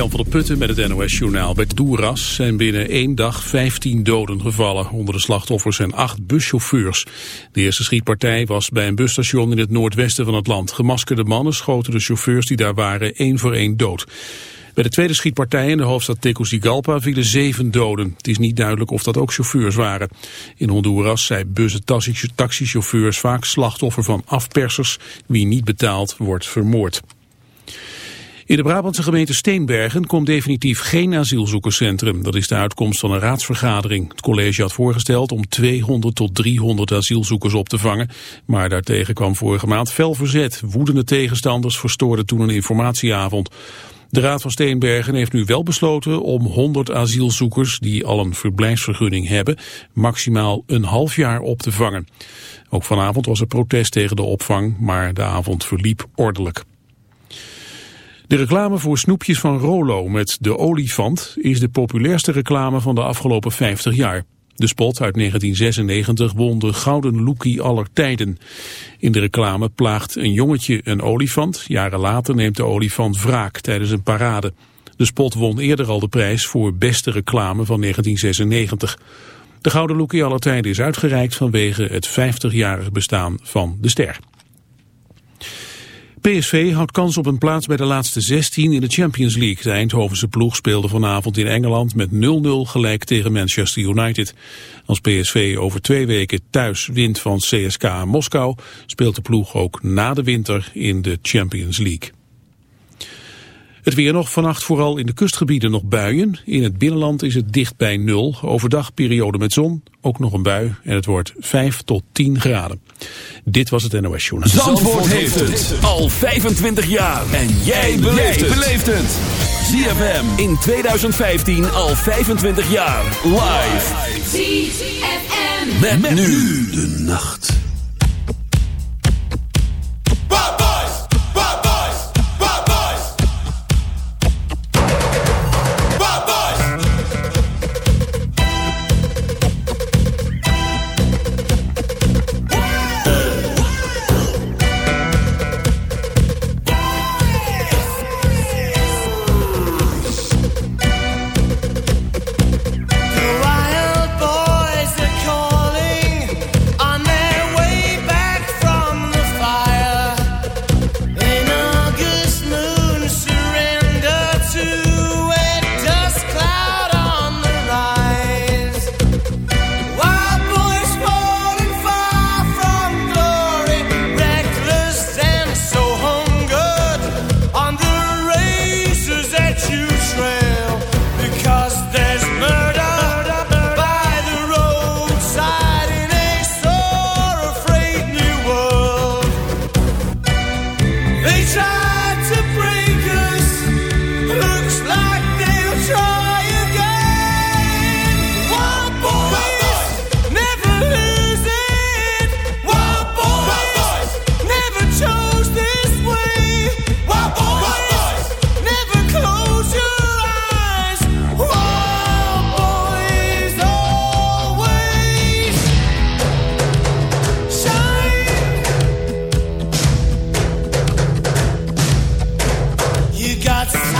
Jan van der Putten met het NOS-journaal. Bij Doeras zijn binnen één dag 15 doden gevallen. Onder de slachtoffers zijn acht buschauffeurs. De eerste schietpartij was bij een busstation in het noordwesten van het land. Gemaskerde mannen schoten de chauffeurs die daar waren één voor één dood. Bij de tweede schietpartij in de hoofdstad Tegucigalpa vielen zeven doden. Het is niet duidelijk of dat ook chauffeurs waren. In Honduras zijn bussen taxichauffeurs vaak slachtoffer van afpersers. Wie niet betaalt, wordt vermoord. In de Brabantse gemeente Steenbergen komt definitief geen asielzoekerscentrum. Dat is de uitkomst van een raadsvergadering. Het college had voorgesteld om 200 tot 300 asielzoekers op te vangen. Maar daartegen kwam vorige maand fel verzet. Woedende tegenstanders verstoorden toen een informatieavond. De Raad van Steenbergen heeft nu wel besloten om 100 asielzoekers die al een verblijfsvergunning hebben maximaal een half jaar op te vangen. Ook vanavond was er protest tegen de opvang, maar de avond verliep ordelijk. De reclame voor snoepjes van Rolo met de olifant is de populairste reclame van de afgelopen 50 jaar. De spot uit 1996 won de gouden lookie aller tijden. In de reclame plaagt een jongetje een olifant. Jaren later neemt de olifant wraak tijdens een parade. De spot won eerder al de prijs voor beste reclame van 1996. De gouden lookie aller tijden is uitgereikt vanwege het 50-jarig bestaan van de ster. PSV houdt kans op een plaats bij de laatste 16 in de Champions League. De Eindhovense ploeg speelde vanavond in Engeland met 0-0 gelijk tegen Manchester United. Als PSV over twee weken thuis wint van CSKA Moskou... speelt de ploeg ook na de winter in de Champions League. Het weer nog vannacht vooral in de kustgebieden nog buien. In het binnenland is het dicht bij nul. Overdag periode met zon, ook nog een bui en het wordt 5 tot 10 graden. Dit was het NOS Journal. Zandvoort, heeft het al 25 jaar. En jij beleeft het. ZFM in 2015 al 25 jaar. Live. ZFM. Met, nu de nacht. time.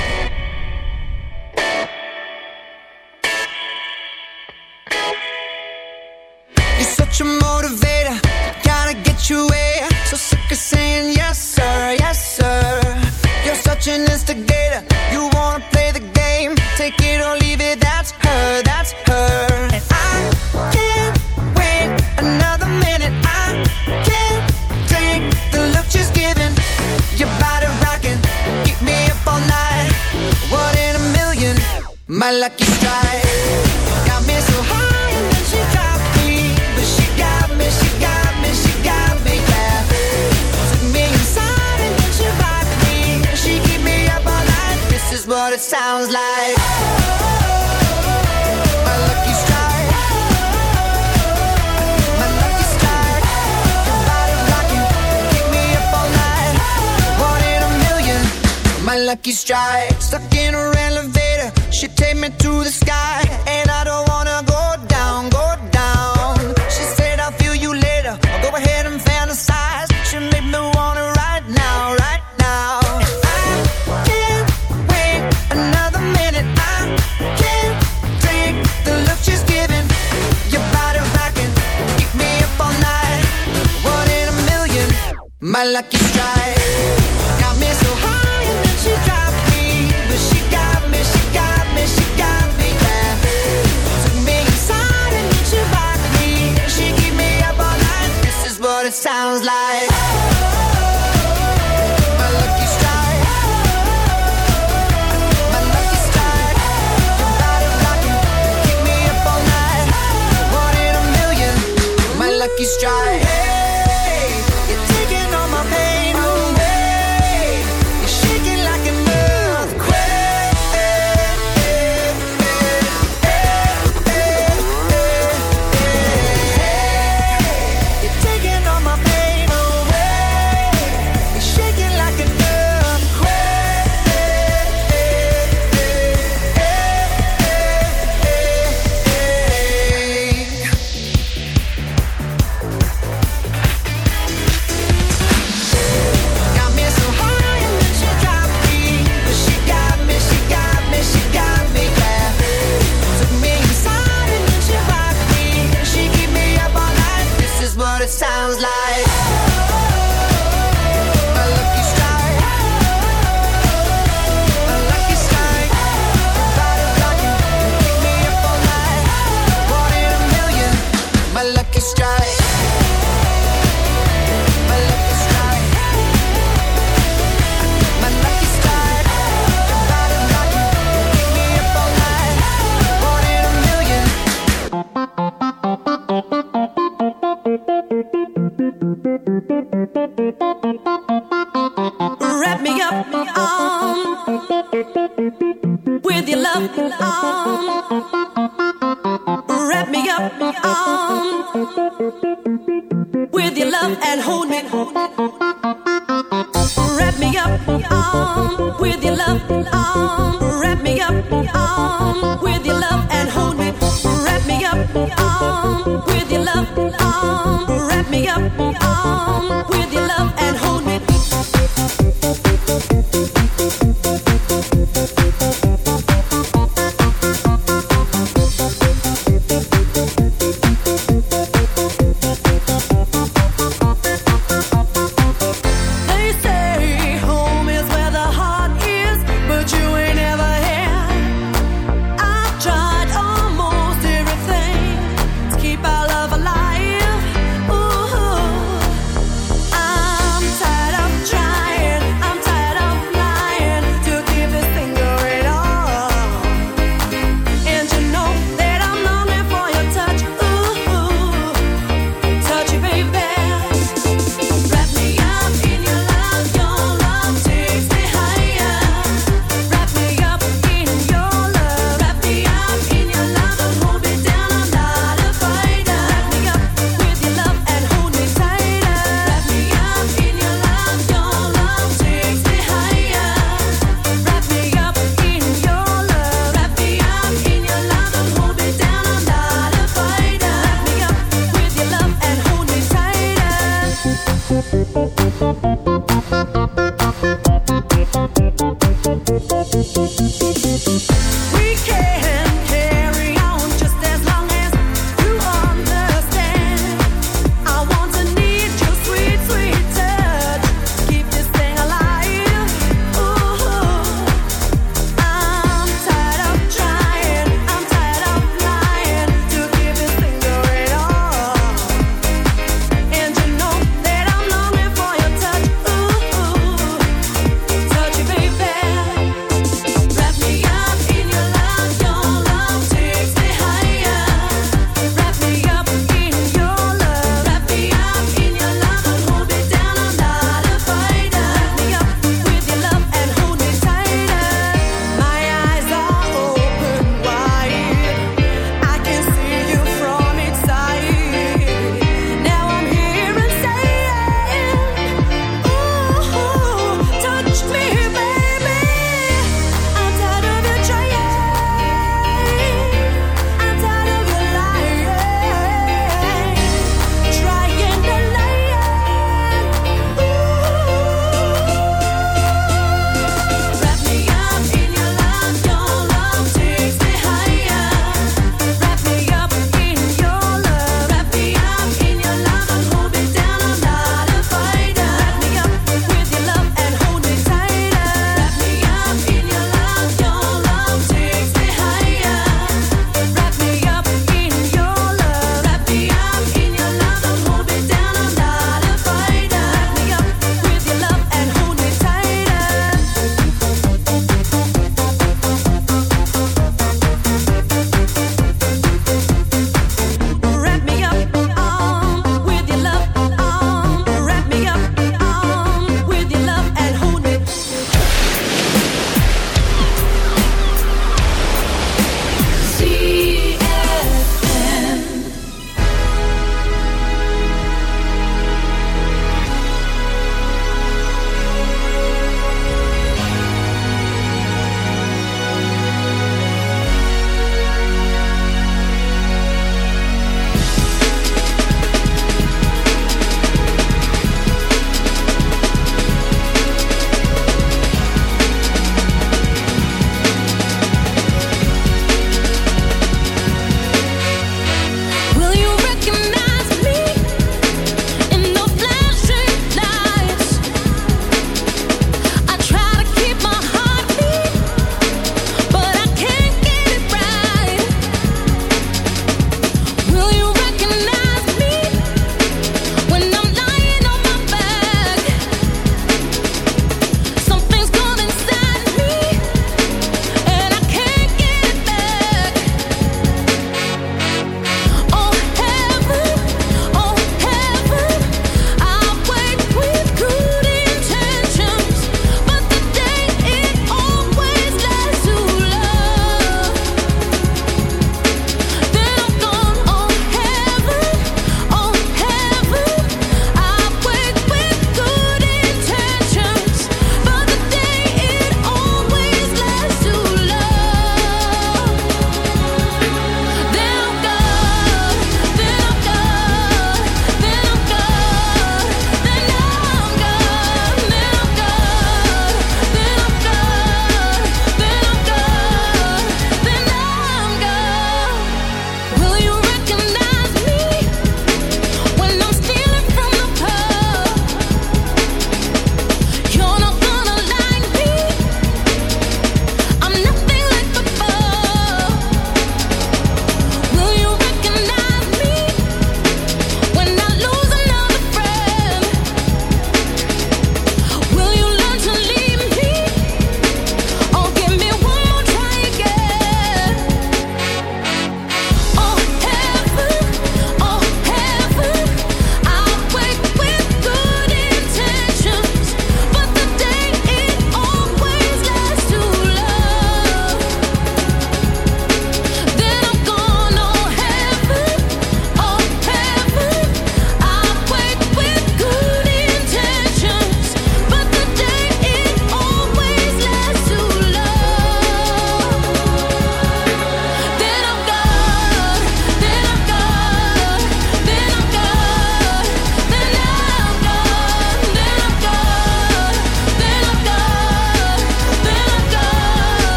you strive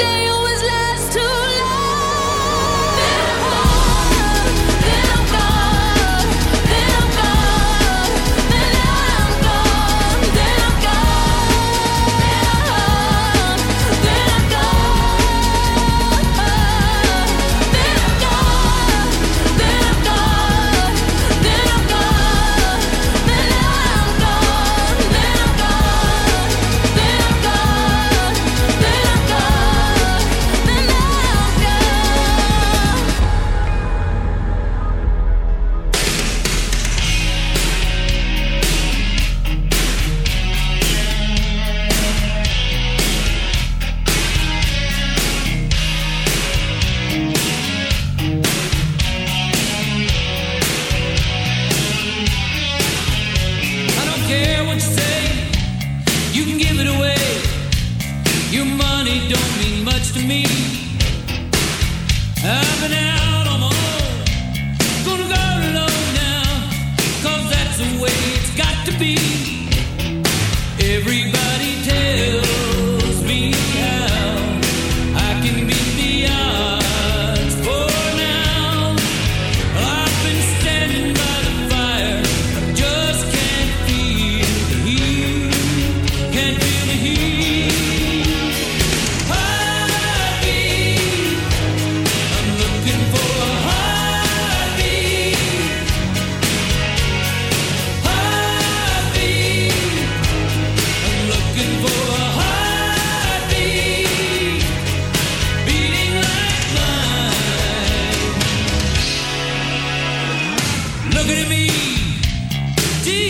stay away. Do